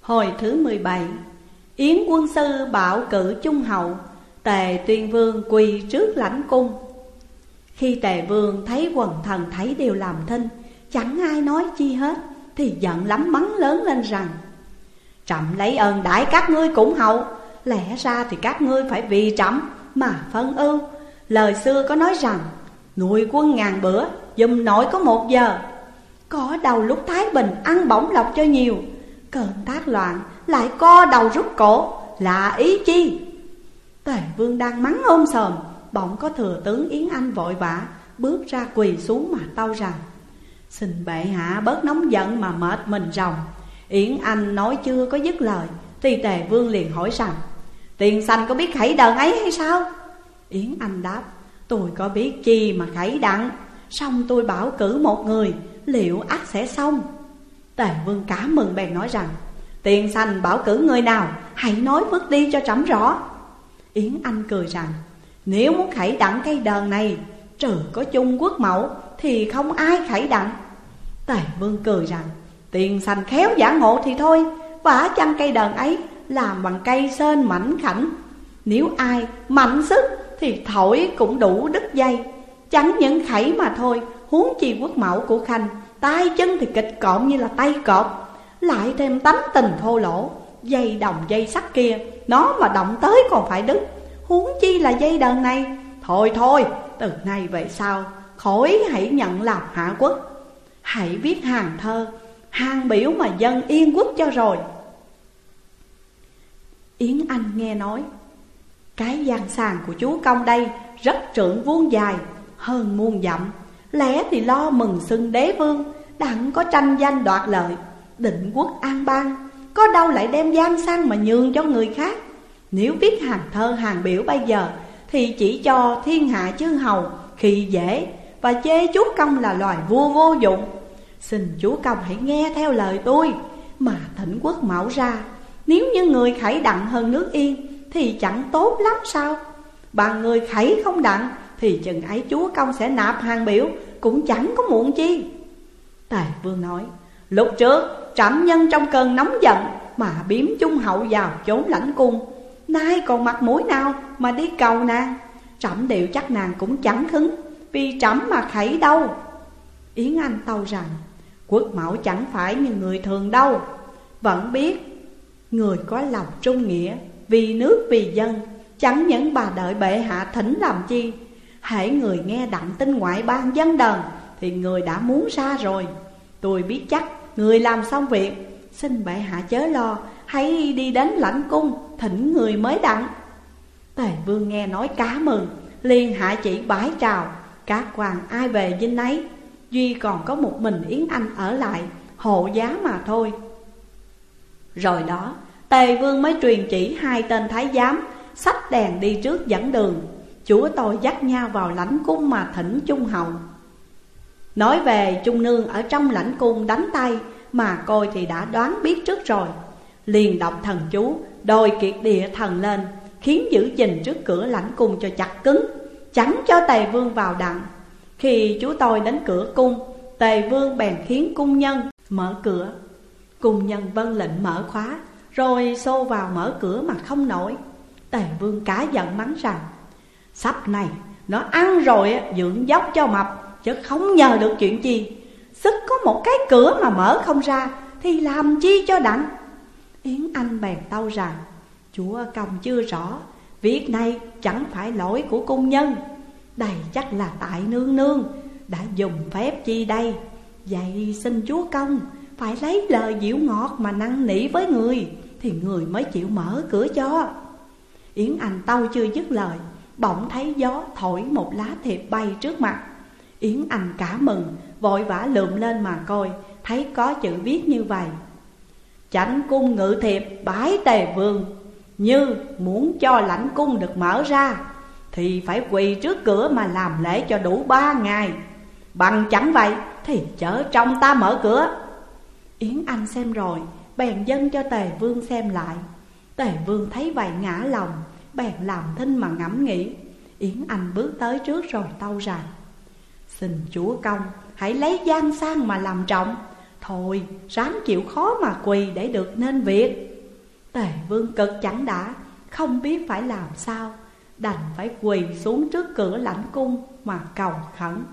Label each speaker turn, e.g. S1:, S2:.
S1: Hồi thứ 17 Yến quân sư bảo cử trung hậu, Tề tuyên vương quỳ trước lãnh cung. Khi tề vương thấy quần thần thấy đều làm thinh, Chẳng ai nói chi hết, Thì giận lắm mắng lớn lên rằng, Trẫm lấy ơn đãi các ngươi cũng hậu, Lẽ ra thì các ngươi phải vì trẫm mà phân ưu. Lời xưa có nói rằng Nuôi quân ngàn bữa, Dùm nổi có một giờ, Có đầu lúc Thái Bình ăn bổng lộc cho nhiều Cơn tác loạn, lại co đầu rút cổ. Là ý chi? Tề vương đang mắng ôm sờm Bỗng có thừa tướng Yến Anh vội vã, Bước ra quỳ xuống mà tâu rằng, Xin bệ hạ bớt nóng giận mà mệt mình rồng Yến Anh nói chưa có dứt lời, Thì tề vương liền hỏi rằng, Tiền sanh có biết khẩy đờn ấy hay sao? Yến Anh đáp, Tôi có biết chi mà khẩy đặng Xong tôi bảo cử một người, Liệu ắt sẽ xong? Tề vương cả mừng bèn nói rằng, Tiền sanh bảo cử người nào, Hãy nói bước đi cho trẫm rõ. Yến Anh cười rằng, Nếu muốn khẩy đặng cây đờn này, Trừ có chung quốc mẫu Thì không ai khẩy đặng Tề vương cười rằng, Tiền sanh khéo giả ngộ thì thôi Vả chăng cây đờn ấy Làm bằng cây sơn mảnh khảnh. Nếu ai mạnh sức Thì thổi cũng đủ đứt dây Chẳng những khẩy mà thôi, Huống chi quốc mẫu của Khanh tay chân thì kịch cộm như là tay cọp, Lại thêm tánh tình thô lỗ, Dây đồng dây sắt kia. Nó mà động tới còn phải đứt Huống chi là dây đờn này. Thôi thôi, từ nay về sau, Khỏi hãy nhận làm hạ quốc. Hãy viết hàng thơ, Hàng biểu mà dân yên quốc cho rồi. Yến Anh nghe nói, Cái gian sàng của chú công đây Rất trưởng vuông dài, Hơn muôn dặm. Lẽ thì lo mừng xưng đế vương, Đặng có tranh danh đoạt lợi, Định quốc an bang, Có đâu lại đem gian sang mà nhường cho người khác. Nếu viết hàng thơ hàng biểu bây giờ, Thì chỉ cho thiên hạ chư hầu khi dễ, Và chê chúa công là loài vua vô dụng. Xin chúa công hãy nghe theo lời tôi, Mà thỉnh quốc mẫu ra. Nếu như người khải đặng hơn nước yên, Thì chẳng tốt lắm sao? Bà người khải không đặng thì chừng ấy chúa công sẽ nạp hàng biểu, Cũng chẳng có muộn chi. Tề vương nói, Lúc trước, trẫm nhân trong cơn nóng giận Mà biếm trung hậu vào chốn lãnh cung. Nay còn mặt mũi nào mà đi cầu nàng? Trẫm đều chắc nàng cũng chẳng khứng Vì trẫm mà khẩy đâu. Yến Anh tâu rằng, Quốc mẫu chẳng phải như người thường đâu. Vẫn biết, Người có lòng trung nghĩa Vì nước vì dân, Chẳng những bà đợi bệ hạ thỉnh làm chi Hãy người nghe đặng tin ngoại ban dân đần Thì người đã muốn ra rồi. Tôi biết chắc, người làm xong việc, Xin bệ hạ chớ lo, Hãy đi đến lãnh cung, Thỉnh người mới đặng. Tề vương nghe nói cá mừng, liền hạ chỉ bái trào, Các quan ai về dinh ấy? Duy còn có một mình Yến Anh ở lại, Hộ giá mà thôi. Rồi đó, Tề vương mới truyền chỉ hai tên thái giám, Xách đèn đi trước dẫn đường. Chúa tôi dắt nhau vào lãnh cung mà thỉnh trung Hồng Nói về trung nương ở trong lãnh cung đánh tay Mà coi thì đã đoán biết trước rồi. Liền đọc thần chú Đòi kiệt địa thần lên, Khiến giữ gìn trước cửa lãnh cung cho chặt cứng Chẳng cho tề vương vào đặng. Khi chú tôi đến cửa cung, Tề vương bèn khiến cung nhân mở cửa. Cung nhân vân lệnh mở khóa, Rồi xô vào mở cửa mà không nổi. Tề vương cá giận mắng rằng Sắp này, nó ăn rồi dưỡng dốc cho mập, Chứ không nhờ được chuyện gì. Sức có một cái cửa mà mở không ra, Thì làm chi cho đặng Yến Anh bèn tâu rằng, Chúa công chưa rõ, Việc này chẳng phải lỗi của cung nhân. Đây chắc là tại nương nương, Đã dùng phép chi đây. Vậy xin chúa công, Phải lấy lời dịu ngọt mà năn nỉ với người, Thì người mới chịu mở cửa cho. Yến Anh tâu chưa dứt lời Bỗng thấy gió thổi một lá thiệp bay trước mặt. Yến Anh cả mừng, Vội vã lượm lên mà coi, Thấy có chữ viết như vậy. Chánh cung ngự thiệp, bái tề vương. Như muốn cho lãnh cung được mở ra, Thì phải quỳ trước cửa mà làm lễ cho đủ ba ngày Bằng chẳng vậy, thì chở trong ta mở cửa. Yến Anh xem rồi, Bèn dâng cho tề vương xem lại. Tề vương thấy vậy ngã lòng Bèn làm thinh mà ngẫm nghĩ. Yến Anh bước tới trước rồi tâu rằng Xin chúa công, hãy lấy gian sang mà làm trọng. Thôi, ráng chịu khó mà quỳ để được nên việc. Tề vương cực chẳng đã, Không biết phải làm sao. Đành phải quỳ xuống trước cửa lãnh cung mà cầu khẩn.